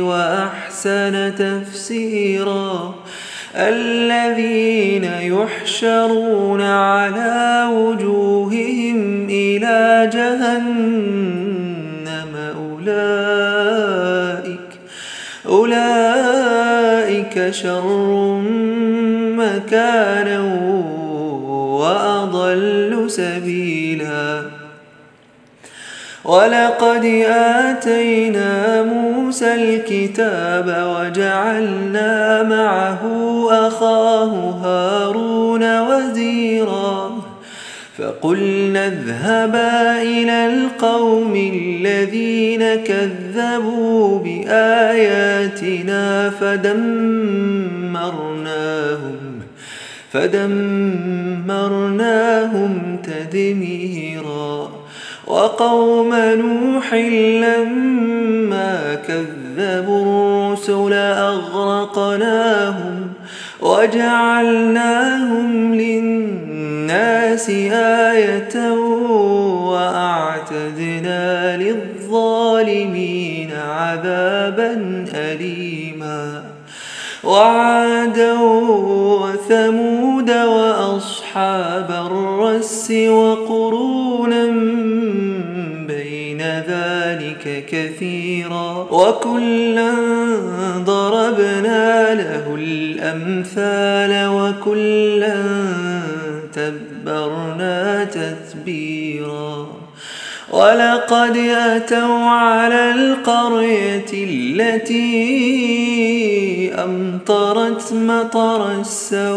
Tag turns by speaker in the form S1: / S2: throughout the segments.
S1: وأحسن تفسيرا. الذين يحشرون على وجوههم إلى جهنم أولئك أولئك شر مكانا وأضل سبيلا. ولقد آتينا موسى الكتاب وجعلنا معه أخاه هارون وزيرا. فقلنا اذهبا إلى القوم الذين كذبوا بآياتنا فدمرناهم فدمرناهم تدميراً. وقوم نوح لما كذبوا الرسل أغرقناهم وجعلناهم للناس آية وأعتدنا للظالمين عذابا أليما. وعادا وثمود وأصحاب الرس وقرونا كثيرا. وكلا ضربنا له الأمثال وكلا تبرنا تتبيرا. ولقد أتوا على القرية التي أمطرت مطر السوء.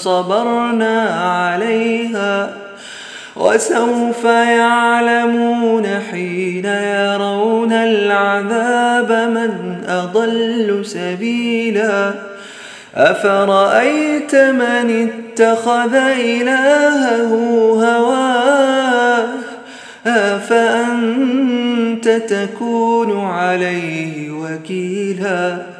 S1: صبرنا عليها وسوف يعلمون حين يرون العذاب من أضل سبيلا أفرأيت من اتخذ إلهه هواه أفأنت تكون عليه وكيلا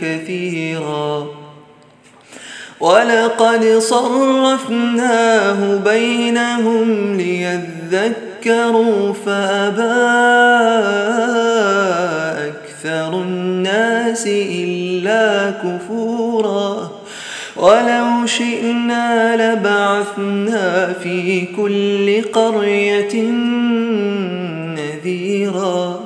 S1: كثيرا ولقد صرفناه بينهم ليذكروا فأبى أكثر الناس إلا كفورا. ولو شئنا لبعثنا في كل قرية نذيرا.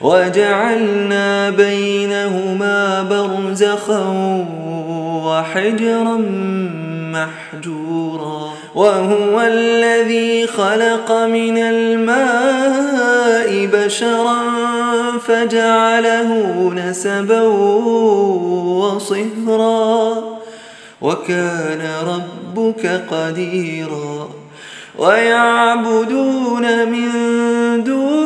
S1: وجعلنا بينهما برزخا وحجرا محجورا. وهو الذي خلق من الماء بشرا فجعله نسبا وصهرا. وكان ربك قديرا. ويعبدون من دون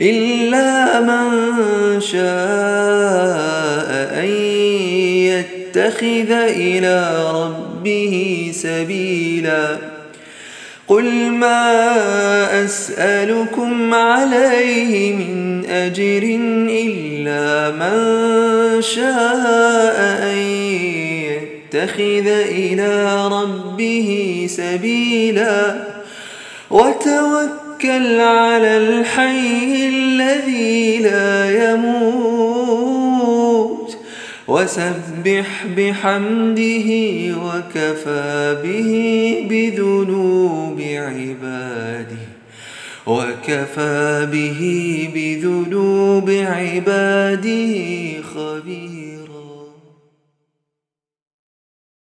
S1: إلا من شاء أن يتخذ إلى ربه سبيلا. قل ما أسألكم عليه من أجر إلا من شاء أن يتخذ إلى ربه سبيلا. وتوكل على الحي الذي لا يموت. وسبح بحمده وكفى به بذنوب عباده. وكفى به بذنوب عباده خبيرا